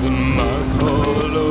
thousand miles for.